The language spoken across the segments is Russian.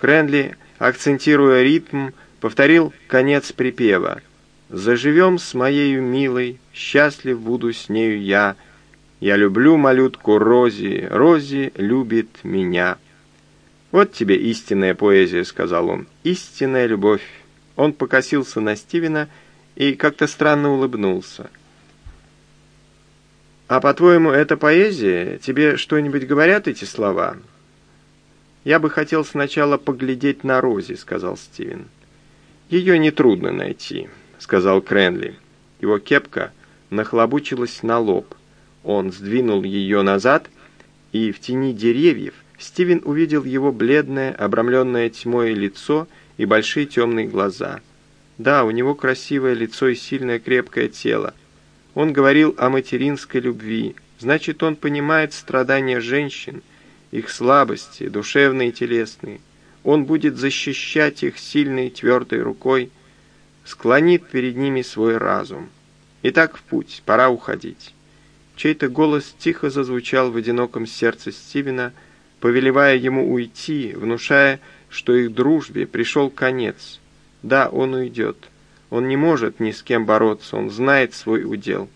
Кренли, акцентируя ритм, повторил конец припева. «Заживем с моею милой, счастлив буду с нею я. Я люблю малютку Рози, Рози любит меня». «Вот тебе истинная поэзия», — сказал он, — «истинная любовь». Он покосился на Стивена и как-то странно улыбнулся. «А по-твоему, это поэзия? Тебе что-нибудь говорят эти слова?» «Я бы хотел сначала поглядеть на Рози», — сказал Стивен. «Ее нетрудно найти», — сказал Кренли. Его кепка нахлобучилась на лоб. Он сдвинул ее назад, и в тени деревьев Стивен увидел его бледное, обрамленное тьмой лицо и большие темные глаза. Да, у него красивое лицо и сильное крепкое тело. Он говорил о материнской любви. Значит, он понимает страдания женщин, их слабости, душевные и телесные. Он будет защищать их сильной твердой рукой, склонит перед ними свой разум. Итак, в путь, пора уходить. Чей-то голос тихо зазвучал в одиноком сердце Стивена, повелевая ему уйти, внушая, что их дружбе пришел конец. Да, он уйдет. Он не может ни с кем бороться, он знает свой удел.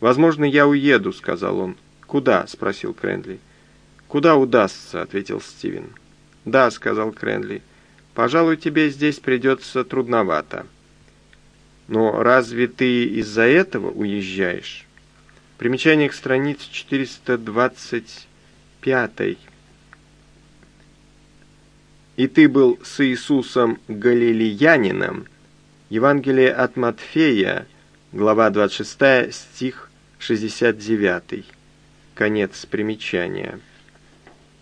«Возможно, я уеду», — сказал он. «Куда?» — спросил Кренли. «Куда удастся?» — ответил Стивен. «Да», — сказал Кренли. «Пожалуй, тебе здесь придется трудновато». «Но разве ты из-за этого уезжаешь?» Примечание к странице 425. «И ты был с Иисусом Галилеянином». Евангелие от Матфея, глава 26, стих 69. Конец примечания.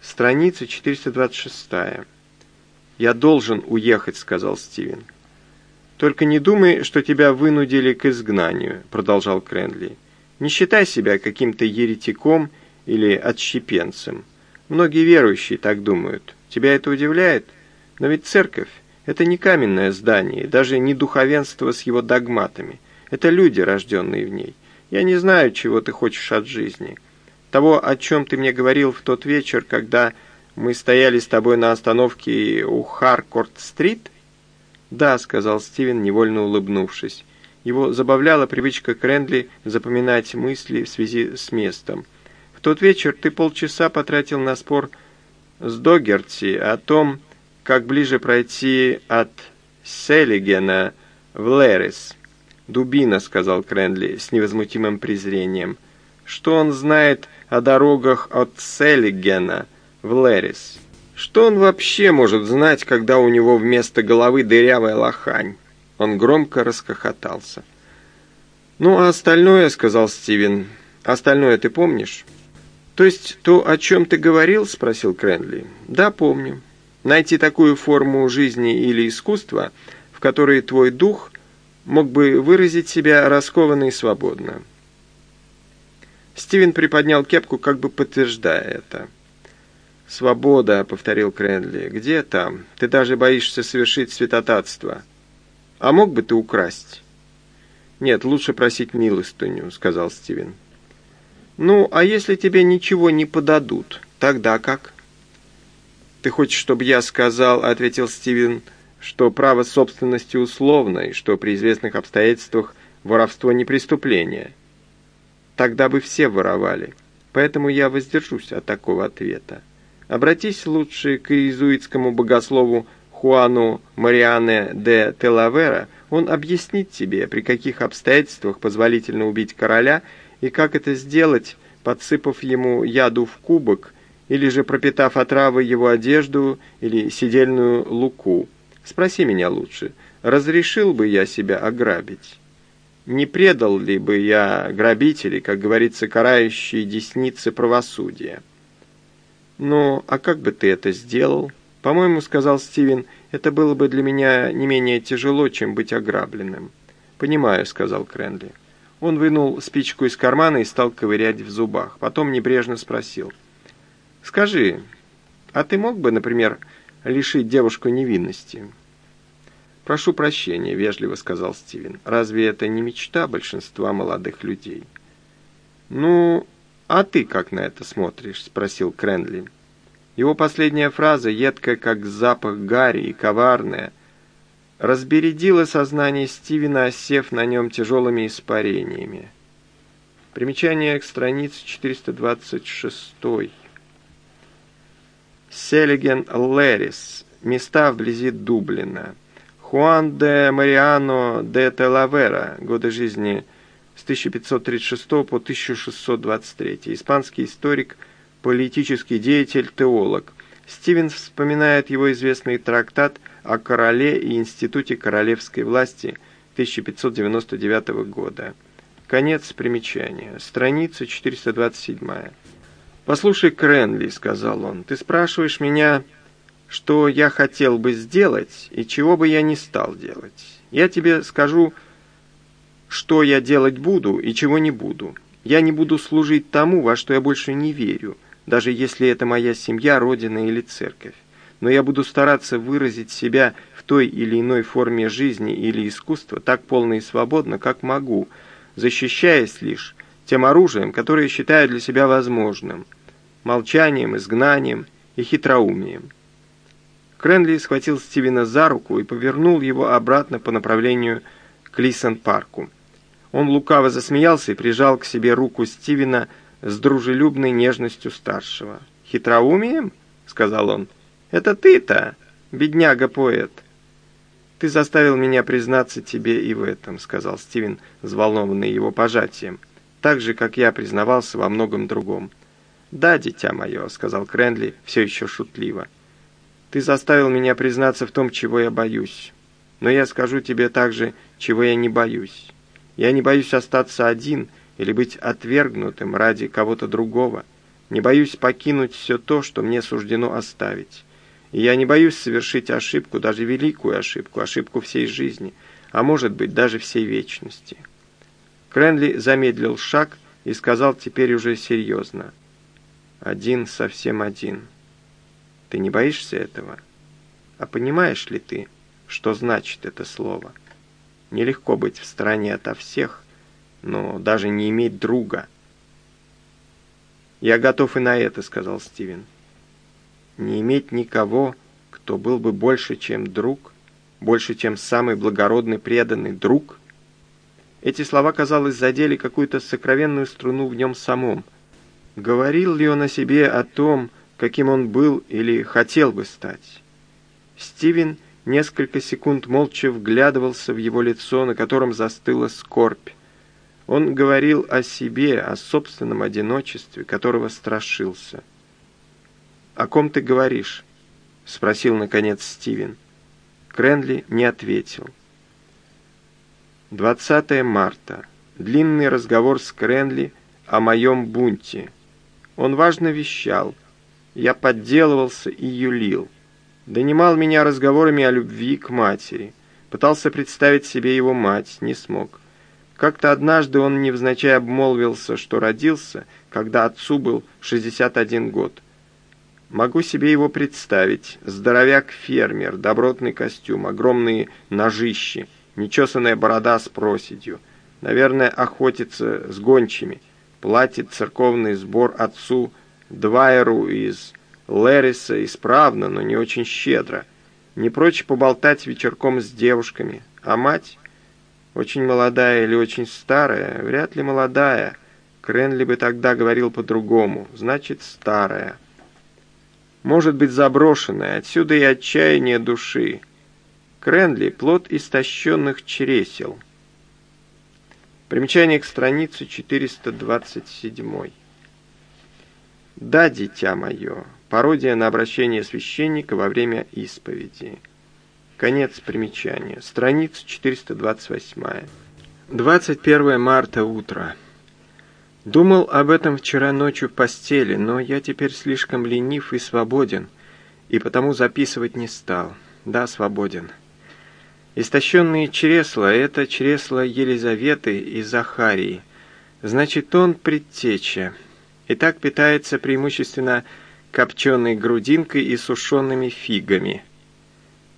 Страница 426. «Я должен уехать», — сказал Стивен. «Только не думай, что тебя вынудили к изгнанию», — продолжал Кренли. «Не считай себя каким-то еретиком или отщепенцем. Многие верующие так думают. Тебя это удивляет? Но ведь церковь — это не каменное здание, даже не духовенство с его догматами. Это люди, рожденные в ней. Я не знаю, чего ты хочешь от жизни. Того, о чем ты мне говорил в тот вечер, когда мы стояли с тобой на остановке у Харкорт-стрит?» «Да», — сказал Стивен, невольно улыбнувшись. Его забавляла привычка Крендли запоминать мысли в связи с местом. «В тот вечер ты полчаса потратил на спор с Догерти о том, как ближе пройти от Селигена в Лерис». «Дубина», — сказал Крендли с невозмутимым презрением. «Что он знает о дорогах от Селигена в Лерис. Что он вообще может знать, когда у него вместо головы дырявая лохань? Он громко расхохотался. «Ну, а остальное, — сказал Стивен, — остальное ты помнишь?» «То есть то, о чем ты говорил?» — спросил Кренли. «Да, помню. Найти такую форму жизни или искусства, в которой твой дух мог бы выразить себя раскованно и свободно. Стивен приподнял кепку, как бы подтверждая это. «Свобода», — повторил Кренли, — «где там? Ты даже боишься совершить святотатство. А мог бы ты украсть?» «Нет, лучше просить милостыню», — сказал Стивен. «Ну, а если тебе ничего не подадут, тогда как?» «Ты хочешь, чтобы я сказал», — ответил Стивен, — «что право собственности условно, и что при известных обстоятельствах воровство не преступление». Тогда бы все воровали. Поэтому я воздержусь от такого ответа. Обратись лучше к иезуитскому богослову Хуану Мариане де Телавера, он объяснит тебе, при каких обстоятельствах позволительно убить короля и как это сделать, подсыпав ему яду в кубок или же пропитав отравой его одежду или сидельную луку. Спроси меня лучше, разрешил бы я себя ограбить? Не предал ли бы я грабителей, как говорится, карающие десницы правосудия? Ну, а как бы ты это сделал? По-моему, сказал Стивен, это было бы для меня не менее тяжело, чем быть ограбленным. Понимаю, сказал Кренли. Он вынул спичку из кармана и стал ковырять в зубах. Потом небрежно спросил. «Скажи, а ты мог бы, например, лишить девушку невинности?» «Прошу прощения», — вежливо сказал Стивен. «Разве это не мечта большинства молодых людей?» «Ну, а ты как на это смотришь?» — спросил Кренли. Его последняя фраза, едкая как запах гари и коварная, разбередила сознание Стивена, осев на нем тяжелыми испарениями. Примечание к странице 426. Селиген Лерис. Места вблизи Дублина. Хуан де Мариано де Телавера. Годы жизни с 1536 по 1623. Испанский историк, политический деятель, теолог. Стивенс вспоминает его известный трактат о короле и институте королевской власти 1599 года. Конец примечания. Страница 427. «Послушай, Кренли», — сказал он, — «ты спрашиваешь меня, что я хотел бы сделать и чего бы я не стал делать. Я тебе скажу, что я делать буду и чего не буду. Я не буду служить тому, во что я больше не верю, даже если это моя семья, родина или церковь. Но я буду стараться выразить себя в той или иной форме жизни или искусства так полно и свободно, как могу, защищаясь лишь тем оружием, которое считаю для себя возможным, молчанием, изгнанием и хитроумием. Кренли схватил Стивена за руку и повернул его обратно по направлению к Лисон-парку. Он лукаво засмеялся и прижал к себе руку Стивена с дружелюбной нежностью старшего. «Хитроумием?» — сказал он. «Это ты-то, бедняга-поэт». «Ты заставил меня признаться тебе и в этом», — сказал Стивен, взволнованный его пожатием, «так же, как я признавался во многом другом». «Да, дитя мое», — сказал Кренли, все еще шутливо. «Ты заставил меня признаться в том, чего я боюсь. Но я скажу тебе также, чего я не боюсь. Я не боюсь остаться один или быть отвергнутым ради кого-то другого. Не боюсь покинуть все то, что мне суждено оставить. И я не боюсь совершить ошибку, даже великую ошибку, ошибку всей жизни, а может быть, даже всей вечности. Кренли замедлил шаг и сказал теперь уже серьезно. «Один, совсем один. Ты не боишься этого? А понимаешь ли ты, что значит это слово? Нелегко быть в стороне ото всех, но даже не иметь друга». «Я готов и на это», — сказал Стивен не иметь никого, кто был бы больше, чем друг, больше, чем самый благородный преданный друг? Эти слова, казалось, задели какую-то сокровенную струну в нем самом. Говорил ли он о себе, о том, каким он был или хотел бы стать? Стивен несколько секунд молча вглядывался в его лицо, на котором застыла скорбь. Он говорил о себе, о собственном одиночестве, которого страшился. «О ком ты говоришь?» — спросил, наконец, Стивен. Кренли не ответил. 20 марта. Длинный разговор с Кренли о моем бунте. Он важно вещал. Я подделывался и юлил. Донимал меня разговорами о любви к матери. Пытался представить себе его мать, не смог. Как-то однажды он невзначай обмолвился, что родился, когда отцу был 61 год. Могу себе его представить. Здоровяк-фермер, добротный костюм, огромные ножищи, нечесанная борода с проседью. Наверное, охотится с гончими. Платит церковный сбор отцу Двайеру из Лэриса исправно, но не очень щедро. Не прочь поболтать вечерком с девушками. А мать? Очень молодая или очень старая? Вряд ли молодая. Кренли бы тогда говорил по-другому. Значит, старая может быть заброшенная, отсюда и отчаяние души. Кренли – плод истощенных чресел. Примечание к странице 427. «Да, дитя мое» – пародия на обращение священника во время исповеди. Конец примечания. Страница 428. 21 марта, утро. Думал об этом вчера ночью в постели, но я теперь слишком ленив и свободен, и потому записывать не стал. Да, свободен. Истощенные чресла — это чресла Елизаветы и Захарии. Значит, он предтеча. И так питается преимущественно копченой грудинкой и сушеными фигами.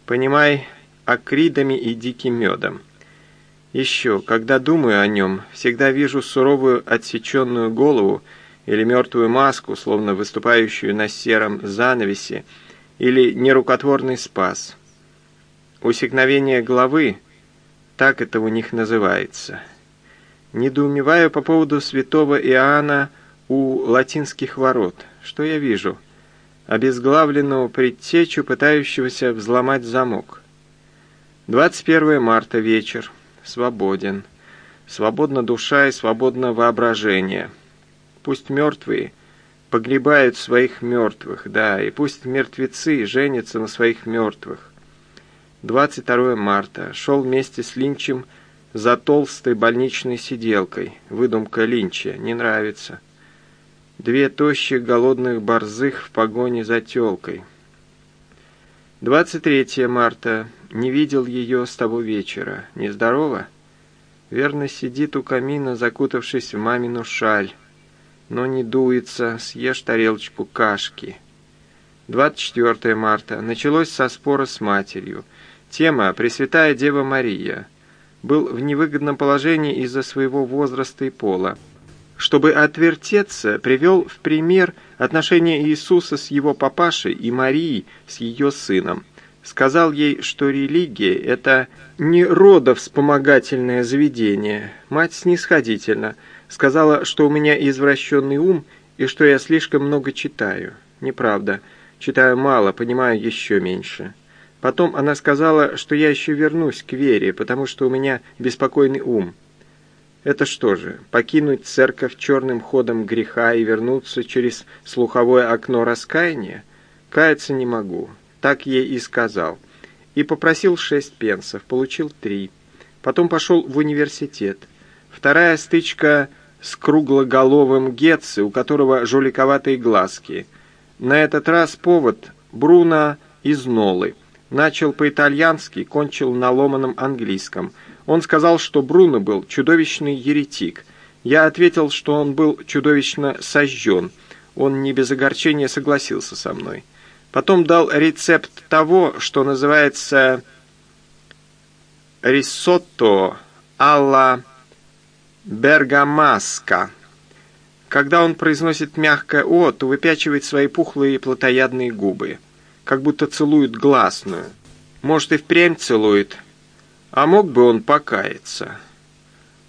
Понимай, акридами и диким медом. Еще, когда думаю о нем, всегда вижу суровую отсеченную голову или мертвую маску, словно выступающую на сером занавесе, или нерукотворный спас. Усекновение головы, так это у них называется. Недоумеваю по поводу святого Иоанна у латинских ворот. Что я вижу? Обезглавленного предтечу, пытающегося взломать замок. 21 марта вечер. Свободен. Свободна душа и свободно воображение. Пусть мертвые погребают своих мертвых, да, и пусть мертвецы женятся на своих мертвых. 22 марта. Шел вместе с Линчем за толстой больничной сиделкой. Выдумка Линча. Не нравится. Две тощих голодных борзых в погоне за телкой. 23 марта. Не видел ее с того вечера. Нездорова? Верно сидит у камина, закутавшись в мамину шаль. Но не дуется, съешь тарелочку кашки. 24 марта. Началось со спора с матерью. Тема «Пресвятая Дева Мария» был в невыгодном положении из-за своего возраста и пола. Чтобы отвертеться, привел в пример отношения Иисуса с его папашей и Марии с ее сыном. Сказал ей, что религия – это не родовспомогательное заведение. Мать снисходительно сказала, что у меня извращенный ум и что я слишком много читаю. Неправда. Читаю мало, понимаю еще меньше. Потом она сказала, что я еще вернусь к вере, потому что у меня беспокойный ум. Это что же, покинуть церковь черным ходом греха и вернуться через слуховое окно раскаяния? Каяться не могу. Так ей и сказал. И попросил шесть пенсов, получил три. Потом пошел в университет. Вторая стычка с круглоголовым Гетце, у которого жуликоватые глазки. На этот раз повод Бруно из Нолы. Начал по-итальянски, кончил на ломаном английском. Он сказал, что Бруно был чудовищный еретик. Я ответил, что он был чудовищно сожжен. Он не без огорчения согласился со мной. Потом дал рецепт того, что называется рисотто алла бергамаска. Когда он произносит мягкое «о», то выпячивает свои пухлые плотоядные губы как будто целует гласную. Может, и впрямь целует, а мог бы он покаяться.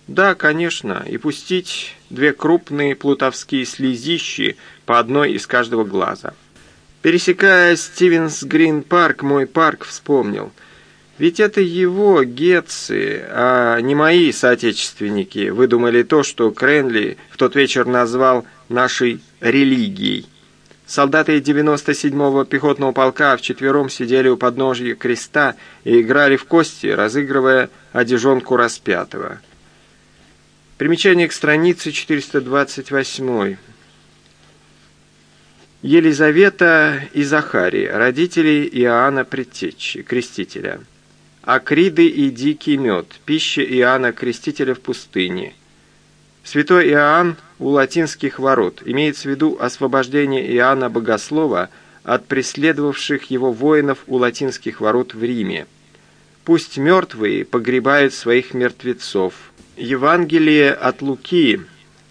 Да, конечно, и пустить две крупные плутовские слезищи по одной из каждого глаза. Пересекая Стивенс Грин Парк, мой парк вспомнил. Ведь это его, Гетцы, а не мои соотечественники, выдумали то, что Кренли в тот вечер назвал нашей религией. Солдаты 97-го пехотного полка вчетвером сидели у подножья креста и играли в кости, разыгрывая одежонку распятого. Примечание к странице 428. Елизавета и Захарий, родители Иоанна Предтечи, крестителя. Акриды и дикий мед, пища Иоанна Крестителя в пустыне – Святой Иоанн у латинских ворот имеется в виду освобождение Иоанна Богослова от преследовавших его воинов у латинских ворот в Риме. Пусть мертвые погребают своих мертвецов. Евангелие от Луки,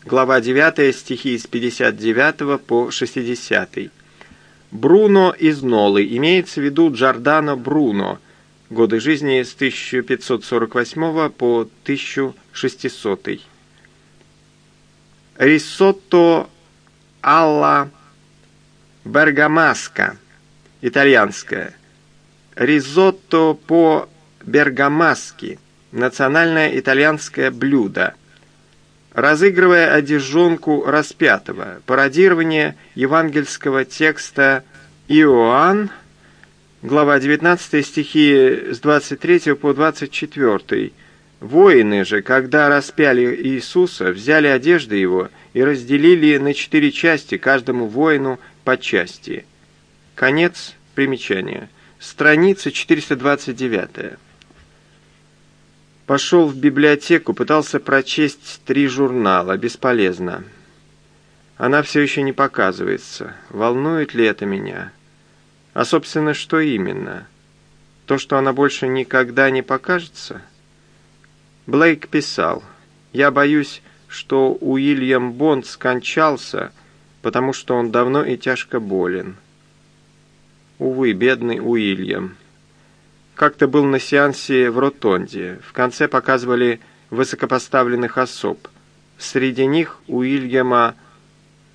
глава 9, стихи с 59 по 60. Бруно из Нолы, имеется в виду Джордано Бруно, годы жизни с 1548 по 1600 рисотто алла бергамаска, итальянское. Ризотто по-бергамаски, национальное итальянское блюдо. Разыгрывая одежонку распятого, пародирование евангельского текста Иоанн, глава 19 стихи с 23 по 24, Воины же, когда распяли Иисуса, взяли одежды его и разделили на четыре части, каждому воину по части. Конец примечания. Страница 429. Пошел в библиотеку, пытался прочесть три журнала. Бесполезно. Она все еще не показывается. Волнует ли это меня? А, собственно, что именно? То, что она больше никогда не покажется?» Блейк писал, «Я боюсь, что Уильям Бонд скончался, потому что он давно и тяжко болен. Увы, бедный Уильям. Как-то был на сеансе в Ротонде. В конце показывали высокопоставленных особ. Среди них Уильяма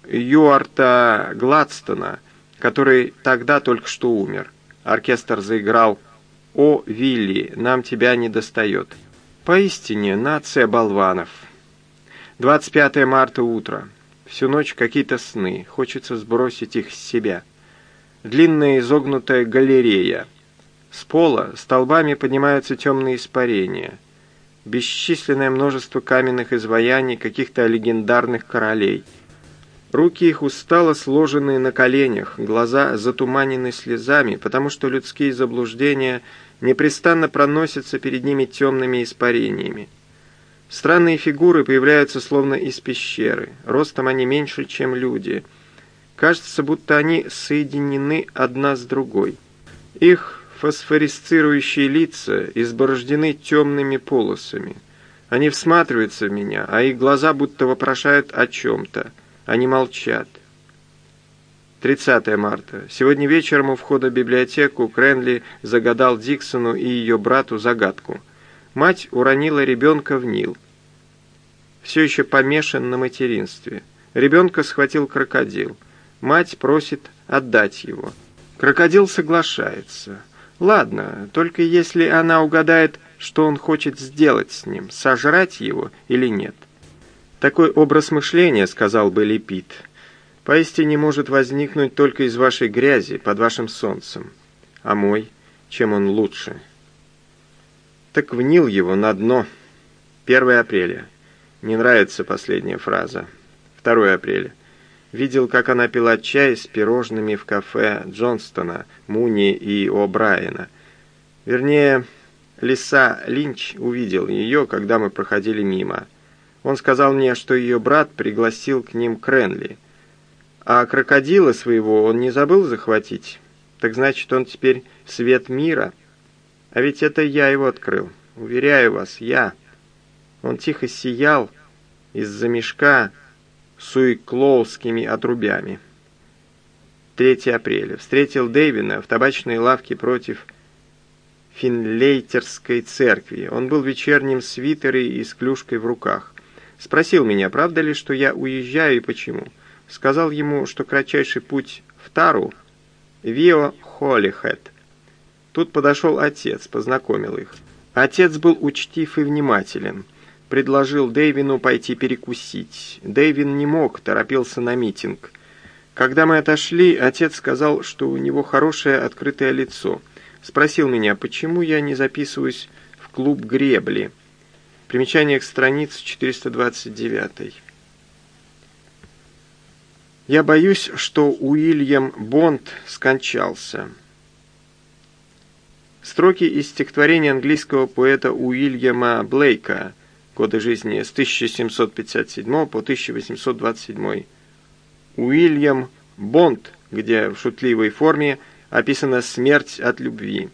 Юарта Гладстона, который тогда только что умер. Оркестр заиграл «О, Вилли, нам тебя не достает». Поистине, нация болванов. 25 марта утро. Всю ночь какие-то сны. Хочется сбросить их с себя. Длинная изогнутая галерея. С пола столбами поднимаются темные испарения. Бесчисленное множество каменных изваяний каких-то легендарных королей – Руки их устало сложены на коленях, глаза затуманены слезами, потому что людские заблуждения непрестанно проносятся перед ними темными испарениями. Странные фигуры появляются словно из пещеры. Ростом они меньше, чем люди. Кажется, будто они соединены одна с другой. Их фосфорисцирующие лица изборождены темными полосами. Они всматриваются в меня, а их глаза будто вопрошают о чем-то. Они молчат. 30 марта. Сегодня вечером у входа в библиотеку Кренли загадал Диксону и ее брату загадку. Мать уронила ребенка в Нил. Все еще помешан на материнстве. Ребенка схватил крокодил. Мать просит отдать его. Крокодил соглашается. Ладно, только если она угадает, что он хочет сделать с ним, сожрать его или нет. Такой образ мышления, сказал бы Лепит, поистине может возникнуть только из вашей грязи, под вашим солнцем. А мой, чем он лучше? Так внил его на дно. 1 апреля. Не нравится последняя фраза. 2 апреля. Видел, как она пила чай с пирожными в кафе Джонстона, Муни и О'Брайена. Вернее, Лиса Линч увидел ее, когда мы проходили мимо. Он сказал мне, что ее брат пригласил к ним Кренли. А крокодила своего он не забыл захватить. Так значит, он теперь свет мира. А ведь это я его открыл. Уверяю вас, я. Он тихо сиял из-за мешка с уиклоускими отрубями. 3 апреля. Встретил Дэйвина в табачной лавке против Финлейтерской церкви. Он был в вечернем свитере и с клюшкой в руках. Спросил меня, правда ли, что я уезжаю и почему. Сказал ему, что кратчайший путь в Тару – Вио Холлихэт. Тут подошел отец, познакомил их. Отец был учтив и внимателен. Предложил Дэйвину пойти перекусить. Дэйвин не мог, торопился на митинг. Когда мы отошли, отец сказал, что у него хорошее открытое лицо. Спросил меня, почему я не записываюсь в клуб гребли – Примечание к странице 429. Я боюсь, что Уильям Бонд скончался. Строки из стихотворения английского поэта Уильяма Блейка годы жизни с 1757 по 1827. Уильям Бонд, где в шутливой форме описана смерть от любви.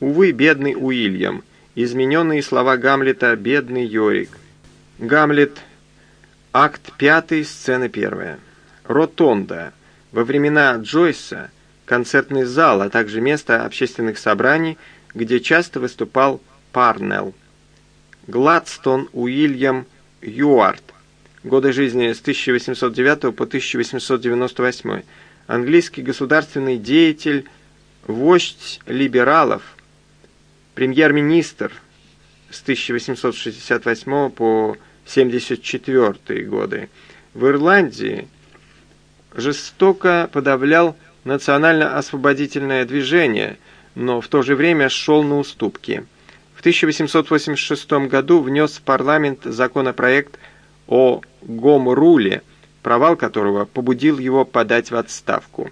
Увы, бедный Уильям – измененные слова Гамлета «Бедный Йорик». Гамлет, акт 5, сцена 1. Ротонда. Во времена Джойса концертный зал, а также место общественных собраний, где часто выступал Парнелл. Гладстон Уильям Юарт. Годы жизни с 1809 по 1898. Английский государственный деятель, вождь либералов, премьер-министр с 1868 по 1974 годы в Ирландии жестоко подавлял национально-освободительное движение, но в то же время шел на уступки. В 1886 году внес в парламент законопроект о Гом-руле, провал которого побудил его подать в отставку.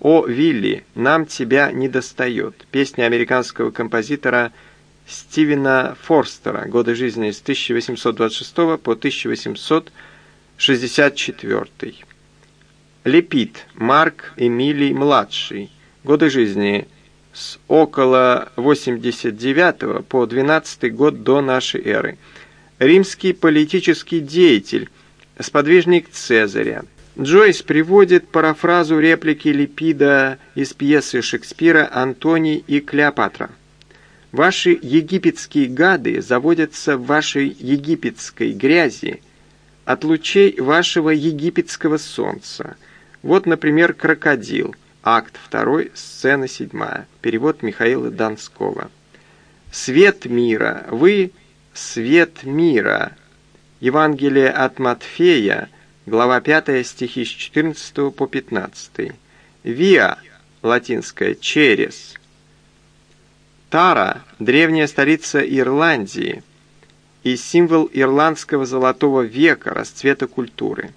«О, Вилли, нам тебя не достает» песня американского композитора Стивена Форстера, годы жизни с 1826 по 1864. Лепит, Марк Эмилий младший, годы жизни с около 89 по 12 год до нашей эры. римский политический деятель, сподвижник Цезаря. Джойс приводит парафразу реплики Липида из пьесы Шекспира «Антоний и Клеопатра». Ваши египетские гады заводятся в вашей египетской грязи от лучей вашего египетского солнца. Вот, например, крокодил, акт 2, сцена 7, перевод Михаила Донского. Свет мира, вы свет мира. Евангелие от Матфея, глава 5, стихи с 14 по 15. Виа, латинское «через», Тара – древняя столица Ирландии и символ ирландского золотого века, расцвета культуры.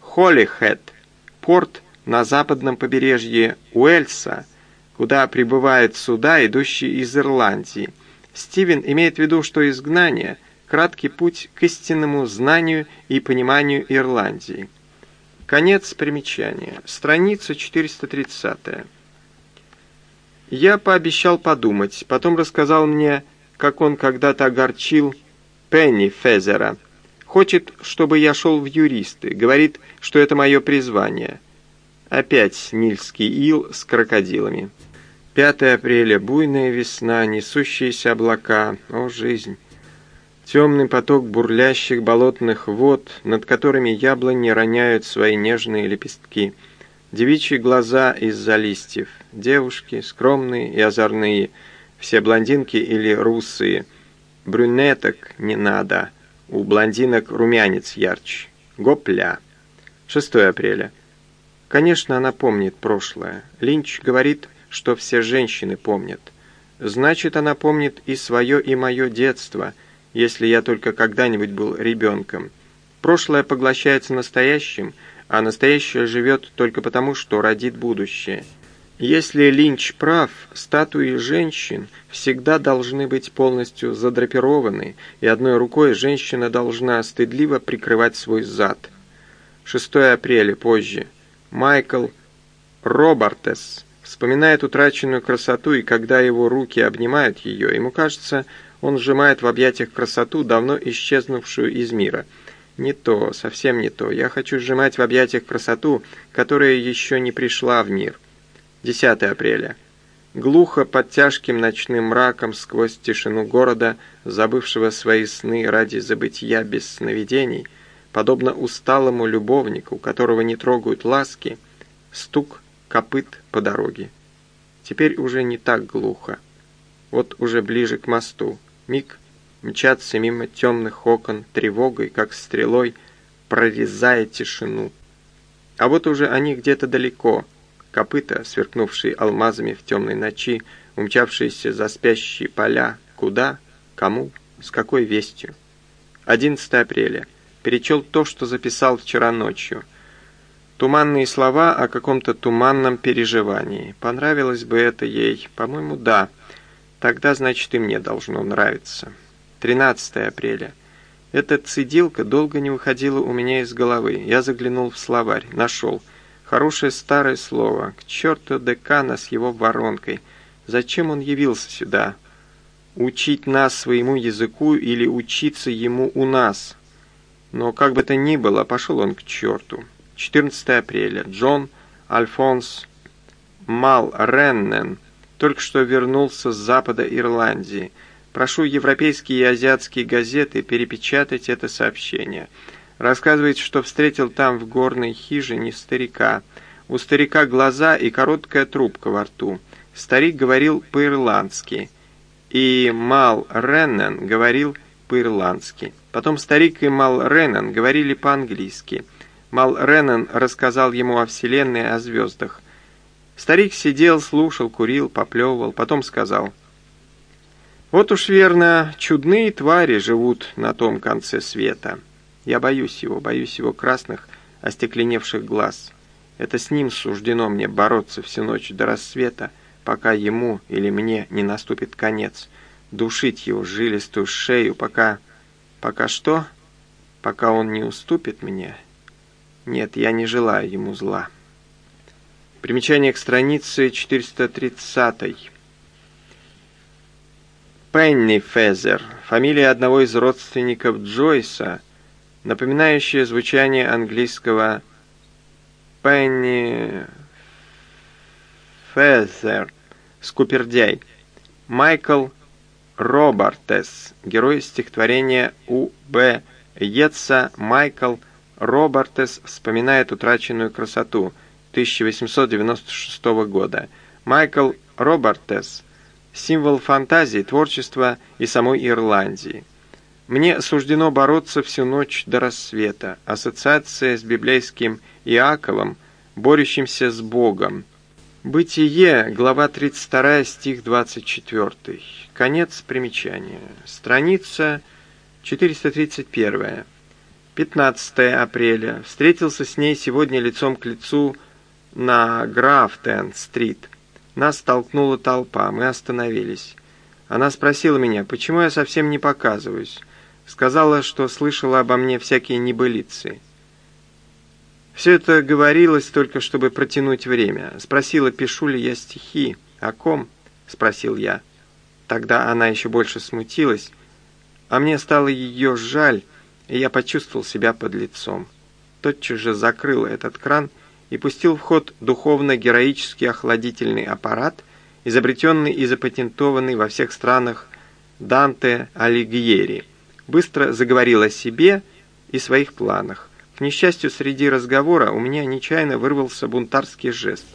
Холлихэт – порт на западном побережье Уэльса, куда прибывают суда, идущие из Ирландии. Стивен имеет в виду, что изгнание – краткий путь к истинному знанию и пониманию Ирландии. Конец примечания. Страница 430. Я пообещал подумать, потом рассказал мне, как он когда-то огорчил Пенни Фезера. Хочет, чтобы я шел в юристы, говорит, что это мое призвание. Опять Нильский ил с крокодилами. 5 апреля, буйная весна, несущиеся облака, о жизнь. Темный поток бурлящих болотных вод, над которыми яблони роняют свои нежные лепестки — Девичьи глаза из-за листьев, девушки, скромные и озорные, все блондинки или русые. Брюнеток не надо, у блондинок румянец ярче. Гопля. 6 апреля. Конечно, она помнит прошлое. Линч говорит, что все женщины помнят. Значит, она помнит и свое, и мое детство, если я только когда-нибудь был ребенком. Прошлое поглощается настоящим – а настоящее живет только потому, что родит будущее. Если Линч прав, статуи женщин всегда должны быть полностью задрапированы, и одной рукой женщина должна стыдливо прикрывать свой зад. 6 апреля позже. Майкл Робартес вспоминает утраченную красоту, и когда его руки обнимают ее, ему кажется, он сжимает в объятиях красоту, давно исчезнувшую из мира – не то, совсем не то. Я хочу сжимать в объятиях красоту, которая еще не пришла в мир. 10 апреля. Глухо под тяжким ночным мраком сквозь тишину города, забывшего свои сны ради забытия без сновидений, подобно усталому любовнику, которого не трогают ласки, стук копыт по дороге. Теперь уже не так глухо. Вот уже ближе к мосту. Миг — мчатся мимо темных окон тревогой, как стрелой, прорезая тишину. А вот уже они где-то далеко, копыта, сверкнувшие алмазами в темной ночи, умчавшиеся за спящие поля, куда, кому, с какой вестью. 11 апреля. Перечел то, что записал вчера ночью. Туманные слова о каком-то туманном переживании. Понравилось бы это ей? По-моему, да. Тогда, значит, и мне должно нравиться. 13 апреля. Эта цедилка долго не выходила у меня из головы. Я заглянул в словарь, нашел. Хорошее старое слово. К черту декана с его воронкой. Зачем он явился сюда? Учить нас своему языку или учиться ему у нас? Но как бы то ни было, пошел он к черту. 14 апреля. Джон Альфонс Мал Реннен только что вернулся с запада Ирландии – Прошу европейские и азиатские газеты перепечатать это сообщение. Рассказывает, что встретил там в горной хижине старика. У старика глаза и короткая трубка во рту. Старик говорил по-ирландски. И Мал Реннен говорил по-ирландски. Потом старик и Мал Реннен говорили по-английски. Мал Реннен рассказал ему о Вселенной, о звездах. Старик сидел, слушал, курил, поплевывал, потом сказал — вот уж верно, чудные твари живут на том конце света. Я боюсь его, боюсь его красных, остекленевших глаз. Это с ним суждено мне бороться всю ночь до рассвета, пока ему или мне не наступит конец. Душить его жилистую шею, пока... Пока что? Пока он не уступит мне? Нет, я не желаю ему зла. Примечание к странице 430. Пенни Фезер, фамилия одного из родственников Джойса, напоминающая звучание английского Пенни Фезер, скупердяй. Майкл Робартес, герой стихотворения У. Б. Йетса Майкл Робартес вспоминает утраченную красоту 1896 года. Майкл Робартес – символ фантазии, творчества и самой Ирландии. Мне суждено бороться всю ночь до рассвета. Ассоциация с библейским Иаковом, борющимся с Богом. Бытие, глава 32, стих 24. Конец примечания. Страница 431. 15 апреля. Встретился с ней сегодня лицом к лицу на Графтен-стрит. Нас столкнула толпа, мы остановились. Она спросила меня, почему я совсем не показываюсь. Сказала, что слышала обо мне всякие небылицы. Все это говорилось только, чтобы протянуть время. Спросила, пишу ли я стихи. «О ком?» — спросил я. Тогда она еще больше смутилась, а мне стало ее жаль, и я почувствовал себя под лицом. Тотчас же закрыл этот кран и пустил в ход духовно-героический охладительный аппарат, изобретенный и запатентованный во всех странах Данте Алигьери. Быстро заговорил о себе и своих планах. К несчастью, среди разговора у меня нечаянно вырвался бунтарский жест.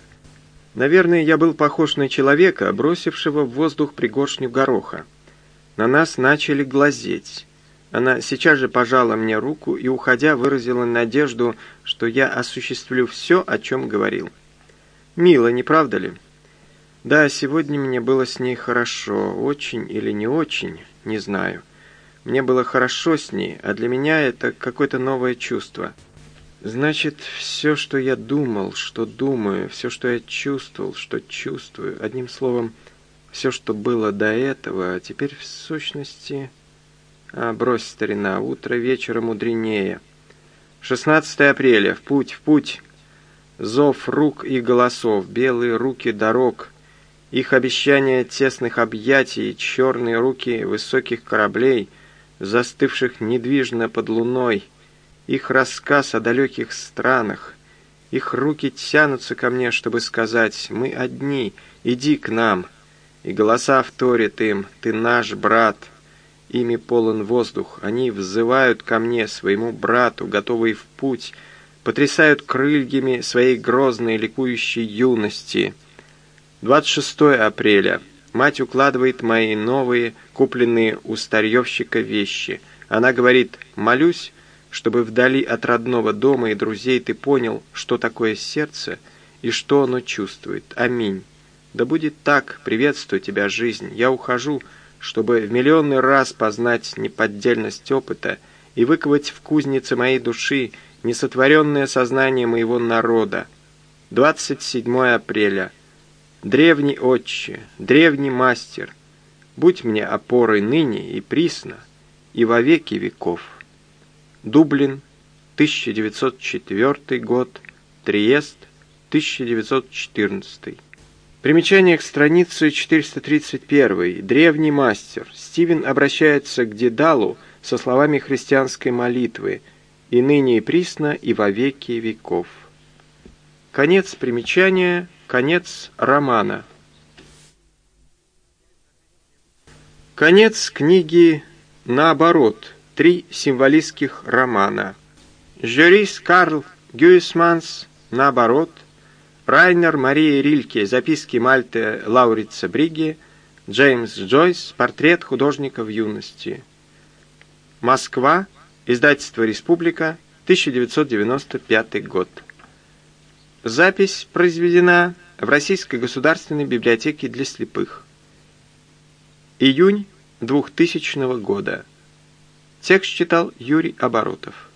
Наверное, я был похож на человека, бросившего в воздух пригоршню гороха. На нас начали глазеть. Она сейчас же пожала мне руку и, уходя, выразила надежду, что я осуществлю все, о чем говорил. Мило, не правда ли? Да, сегодня мне было с ней хорошо, очень или не очень, не знаю. Мне было хорошо с ней, а для меня это какое-то новое чувство. Значит, все, что я думал, что думаю, все, что я чувствовал, что чувствую, одним словом, все, что было до этого, а теперь в сущности... А, брось, старина, утро вечера мудренее. 16 апреля. В путь, в путь. Зов рук и голосов, белые руки дорог, их обещания тесных объятий, черные руки высоких кораблей, застывших недвижно под луной, их рассказ о далеких странах. Их руки тянутся ко мне, чтобы сказать «Мы одни, иди к нам». И голоса вторят им «Ты наш брат». Ими полон воздух. Они взывают ко мне, своему брату, готовые в путь, потрясают крыльями своей грозной ликующей юности. 26 апреля. Мать укладывает мои новые, купленные у старьевщика вещи. Она говорит «Молюсь, чтобы вдали от родного дома и друзей ты понял, что такое сердце и что оно чувствует. Аминь. Да будет так, приветствую тебя, жизнь. Я ухожу, чтобы в миллионный раз познать неподдельность опыта и выковать в кузнице моей души несотворенное сознание моего народа. 27 апреля. Древний отче, древний мастер, будь мне опорой ныне и присно, и во веки веков. Дублин, 1904 год, Триест, 1914. Примечание к странице 431. Древний мастер. Стивен обращается к Дедалу со словами христианской молитвы «И ныне и присно, и во веки веков». Конец примечания, конец романа. Конец книги «Наоборот» три символистских романа. Жюрис Карл Гюисманс «Наоборот», Райнер Мария Рильке «Записки Мальты Лаурица Бриги», Джеймс Джойс «Портрет художника в юности». Москва, издательство «Республика», 1995 год. Запись произведена в Российской государственной библиотеке для слепых. Июнь 2000 года. Текст читал Юрий Оборотов.